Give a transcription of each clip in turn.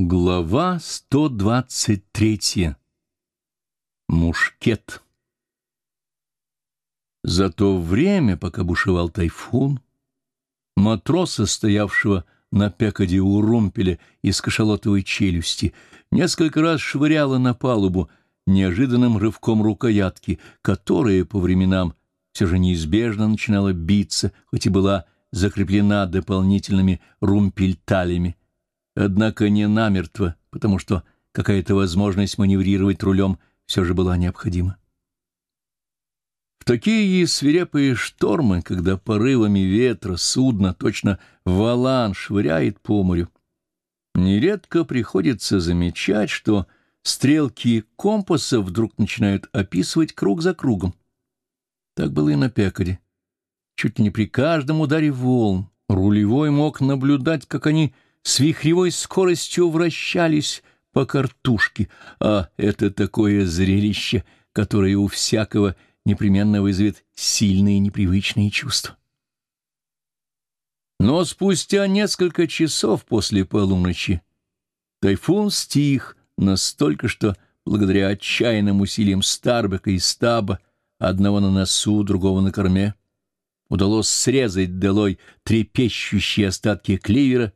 Глава 123. Мушкет. За то время, пока бушевал тайфун, матроса, стоявшего на пекаде у румпеля из кашалотовой челюсти, несколько раз швыряла на палубу неожиданным рывком рукоятки, которая по временам все же неизбежно начинала биться, хоть и была закреплена дополнительными румпельталями однако не намертво, потому что какая-то возможность маневрировать рулем все же была необходима. В такие свирепые штормы, когда порывами ветра судно точно валан швыряет по морю, нередко приходится замечать, что стрелки компаса вдруг начинают описывать круг за кругом. Так было и на Пекаре. Чуть не при каждом ударе волн рулевой мог наблюдать, как они с вихревой скоростью вращались по картушке, а это такое зрелище, которое у всякого непременно вызовет сильные непривычные чувства. Но спустя несколько часов после полуночи тайфун стих настолько, что благодаря отчаянным усилиям Старбека и Стаба, одного на носу, другого на корме, удалось срезать долой трепещущие остатки кливера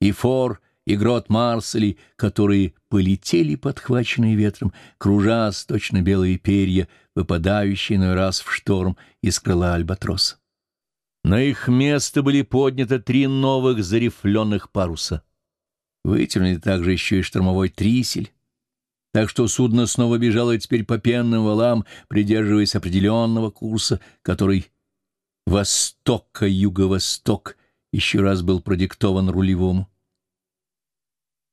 и фор, и грот Марсели, которые полетели, подхваченные ветром, кружась точно белые перья, выпадающие на раз в шторм из крыла альбатроса. На их место были подняты три новых зарифленных паруса. Вытянули также еще и штормовой трисель, так что судно снова бежало теперь по пенным валам, придерживаясь определенного курса, который восток-юго-восток еще раз был продиктован рулевому.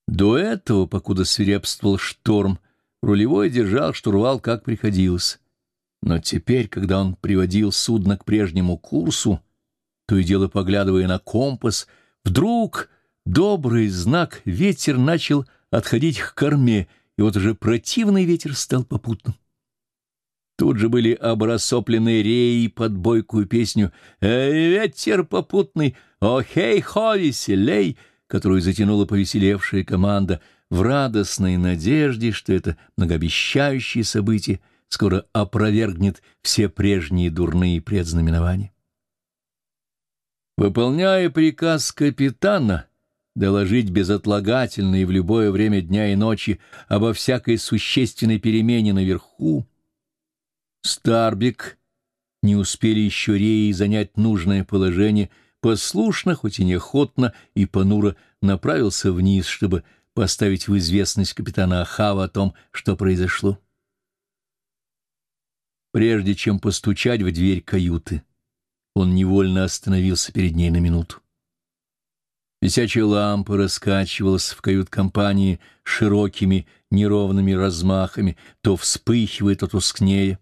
До этого, покуда свирепствовал шторм, рулевой держал штурвал как приходилось. Но теперь, когда он приводил судно к прежнему курсу, то и дело поглядывая на компас, вдруг добрый знак ветер начал отходить к корме, и вот уже противный ветер стал попутным. Тут же были обрасоплены реи под бойкую песню «Эй, ветер попутный! О, хей-хо, веселей!» которую затянула повеселевшая команда в радостной надежде, что это многообещающее событие скоро опровергнет все прежние дурные предзнаменования. Выполняя приказ капитана доложить безотлагательно и в любое время дня и ночи обо всякой существенной перемене наверху, Старбик не успели еще реи занять нужное положение — послушно, хоть и неохотно, и понуро направился вниз, чтобы поставить в известность капитана Ахава о том, что произошло. Прежде чем постучать в дверь каюты, он невольно остановился перед ней на минуту. Висячая лампа раскачивалась в кают-компании широкими неровными размахами, то вспыхивая, то тускнее,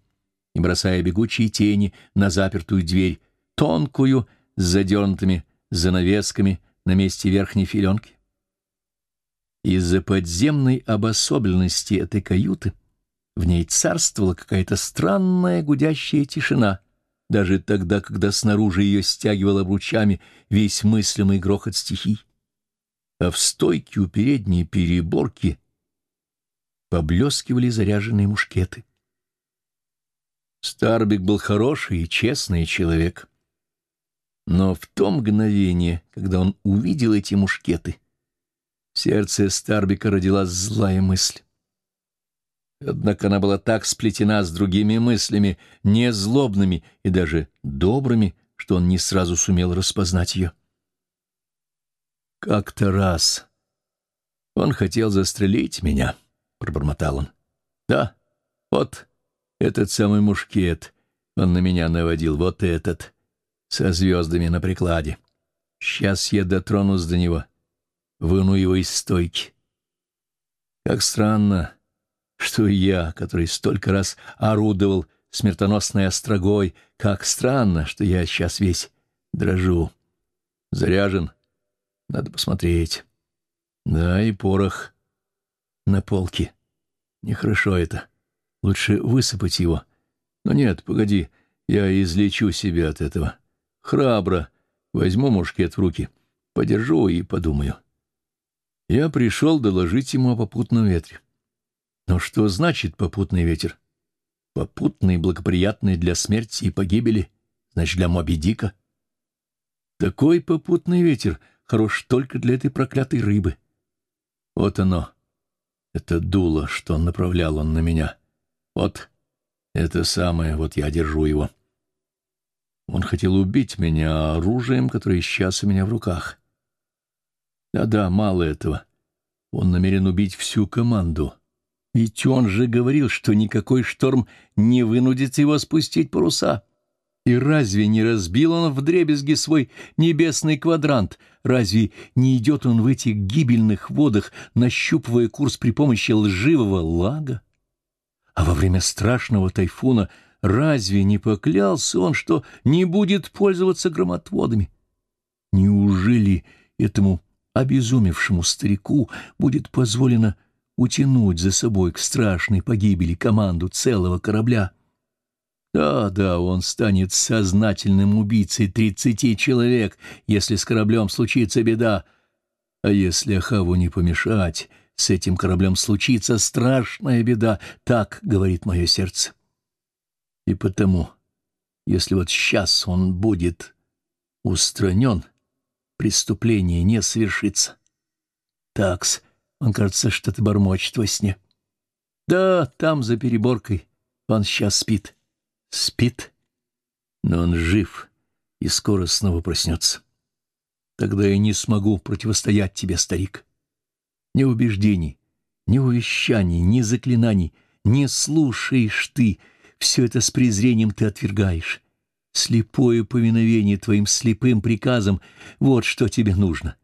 и бросая бегучие тени на запертую дверь, тонкую, с задернутыми занавесками на месте верхней филенки. Из-за подземной обособленности этой каюты в ней царствовала какая-то странная гудящая тишина, даже тогда, когда снаружи ее стягивал обручами весь мыслимый грохот стихий. А в стойке у передней переборки поблескивали заряженные мушкеты. Старбик был хороший и честный человек — но в то мгновение, когда он увидел эти мушкеты, в сердце Старбика родилась злая мысль. Однако она была так сплетена с другими мыслями, не злобными и даже добрыми, что он не сразу сумел распознать ее. «Как-то раз он хотел застрелить меня», — пробормотал он. «Да, вот этот самый мушкет он на меня наводил, вот этот» со звездами на прикладе. Сейчас я дотронусь до него, выну его из стойки. Как странно, что я, который столько раз орудовал смертоносной острогой, как странно, что я сейчас весь дрожу. Заряжен. Надо посмотреть. Да, и порох на полке. Нехорошо это. Лучше высыпать его. Но нет, погоди, я излечу себя от этого. Храбро возьму мушкет в руки, подержу и подумаю. Я пришел доложить ему о попутном ветре. Но что значит попутный ветер? Попутный, благоприятный для смерти и погибели, значит, для Моби Дика. Такой попутный ветер хорош только для этой проклятой рыбы. Вот оно, это дуло, что направлял он на меня. Вот это самое, вот я держу его. Он хотел убить меня оружием, которое сейчас у меня в руках. Да-да, мало этого. Он намерен убить всю команду. Ведь он же говорил, что никакой шторм не вынудит его спустить паруса. И разве не разбил он вдребезги свой небесный квадрант? Разве не идет он в этих гибельных водах, нащупывая курс при помощи лживого лага? А во время страшного тайфуна разве не поклялся он, что не будет пользоваться громотводами? Неужели этому обезумевшему старику будет позволено утянуть за собой к страшной погибели команду целого корабля? Да, да, он станет сознательным убийцей тридцати человек, если с кораблем случится беда. А если Ахаву не помешать, с этим кораблем случится страшная беда, так говорит мое сердце. И потому, если вот сейчас он будет устранен, преступление не совершится. Такс, он, кажется, что-то бормочет во сне. Да, там, за переборкой, он сейчас спит. Спит, но он жив и скоро снова проснется. Тогда я не смогу противостоять тебе, старик. Ни убеждений, ни увещаний, ни заклинаний не слушаешь ты, все это с презрением ты отвергаешь. Слепое повиновение твоим слепым приказам — вот что тебе нужно.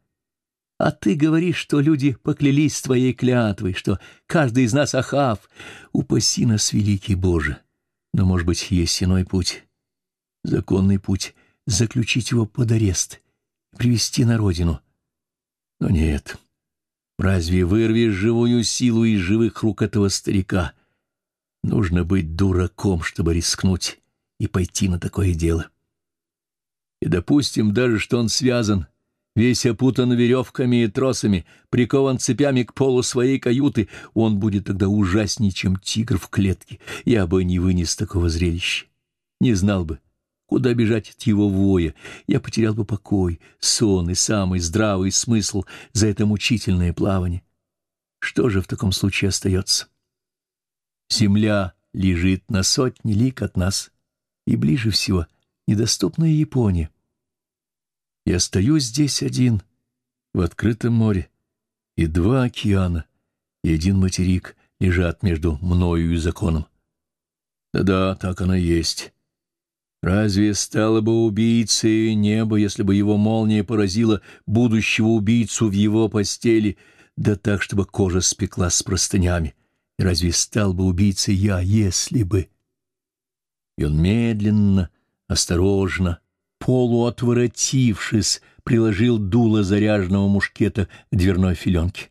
А ты говоришь, что люди поклялись твоей клятвой, что каждый из нас Ахав. Упаси нас, великий Боже! Но, может быть, есть иной путь, законный путь — заключить его под арест, привести на родину. Но нет, разве вырвешь живую силу из живых рук этого старика? Нужно быть дураком, чтобы рискнуть и пойти на такое дело. И допустим даже, что он связан, весь опутан веревками и тросами, прикован цепями к полу своей каюты, он будет тогда ужаснее, чем тигр в клетке. Я бы не вынес такого зрелища. Не знал бы, куда бежать от его воя. Я потерял бы покой, сон и самый здравый смысл за это мучительное плавание. Что же в таком случае остается? Земля лежит на сотни лик от нас, и ближе всего недоступная Япония. Я стою здесь один, в открытом море, и два океана, и один материк лежат между мною и законом. Да-да, так оно есть. Разве стало бы убийцей небо, если бы его молния поразила будущего убийцу в его постели, да так, чтобы кожа спеклась с простынями? И разве стал бы убийцей я, если бы... И он медленно, осторожно, полуотворотившись, приложил дуло заряженного мушкета к дверной филенке.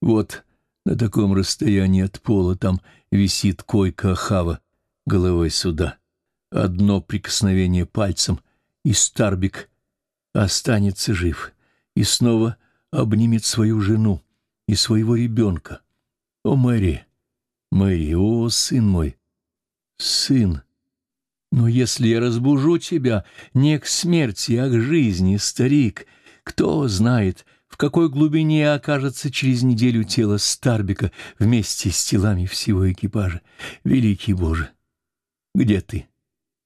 Вот на таком расстоянии от пола там висит койка Ахава головой сюда. Одно прикосновение пальцем, и Старбик останется жив, и снова обнимет свою жену и своего ребенка. О, Мэри, Мэри, о, сын мой, сын! Но если я разбужу тебя не к смерти, а к жизни, старик, кто знает, в какой глубине окажется через неделю тело Старбика вместе с телами всего экипажа. Великий Боже, где ты?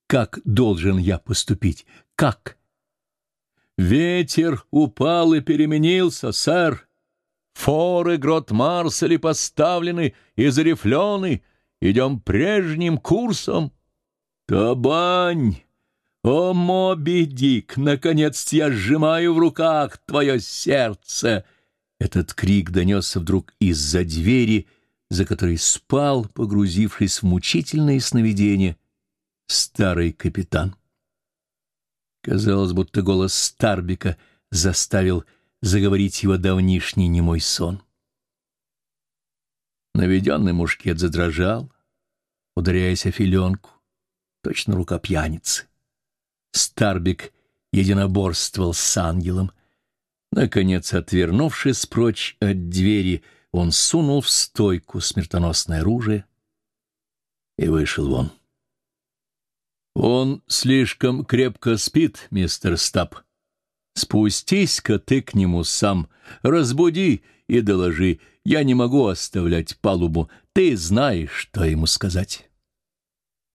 Как должен я поступить? Как? Ветер упал и переменился, сэр. Форы грот Марсели поставлены и зарифлены. Идем прежним курсом. «Табань! О, Моби Дик! Наконец я сжимаю в руках твое сердце!» Этот крик донесся вдруг из-за двери, за которой спал, погрузившись в мучительные сновидения, старый капитан. Казалось, будто голос Старбика заставил заговорить его давнишний немой сон. Наведенный мушкет задрожал, ударяясь о филенку точно рука пьяницы. Старбик единоборствовал с ангелом, Наконец, отвернувшись прочь от двери, он сунул в стойку смертоносное оружие и вышел вон. «Он слишком крепко спит, мистер Стаб. Спустись-ка ты к нему сам, разбуди и доложи. Я не могу оставлять палубу, ты знаешь, что ему сказать».